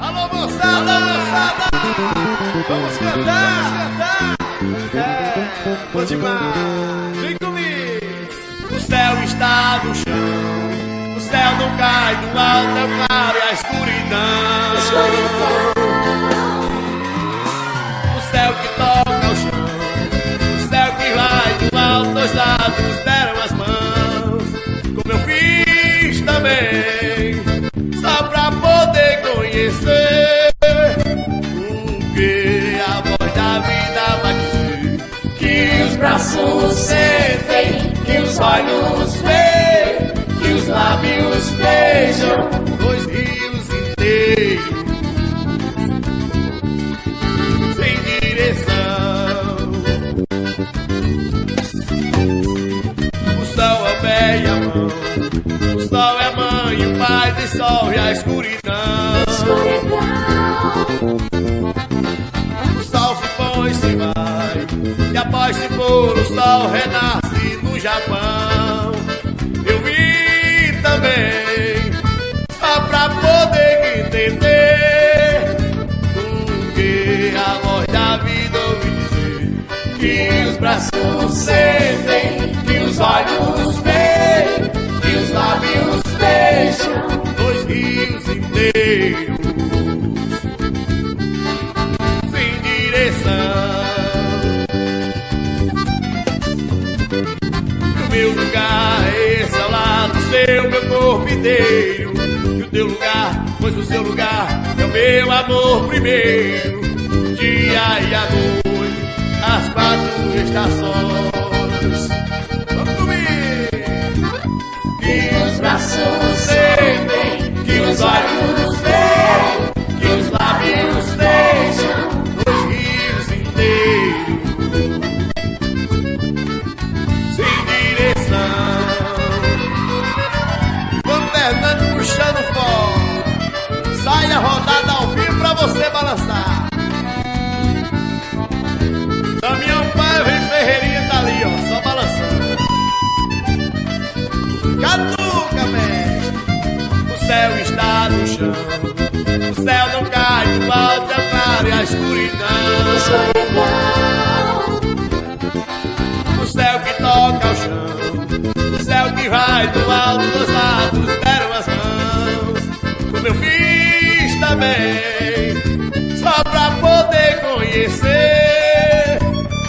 Alô, moçada, moçada! Vamos cantar, cantar! É, bom demais! Vem comigo! O céu está no chão, o céu não cai do alto, é o claro e a escuridão. O céu que toca o chão, o céu que vai do alto, dois lados deram as mãos, como eu fiz também, sentem, que os olhos veem, que os lábios beijam, dois rios inteiros. Sem direção, o sol é e a o sol é a mãe, o pai do sol e a escuridão. Japão. Eu vi também, só pra poder entender o que a voz da vida ouve dizer. Que os braços sentem, que os olhos veem, que os lábios beijam, dois rios inteiros seu, meu corpo inteiro. E o teu lugar, pois o seu lugar é o meu amor primeiro. Dia e a noite, as quatro estações. Vamos comigo! Os braços céu não cai claro e a escuridão. O céu que toca o chão. O céu que vai do alto dos lados deram as mãos. Como eu fiz também. Só pra poder conhecer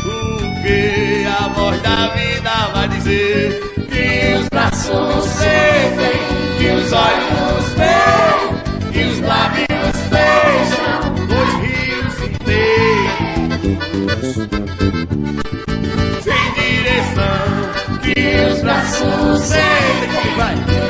o que a voz da vida vai dizer. Que os braços Sem direção, que os braços sentem, vai.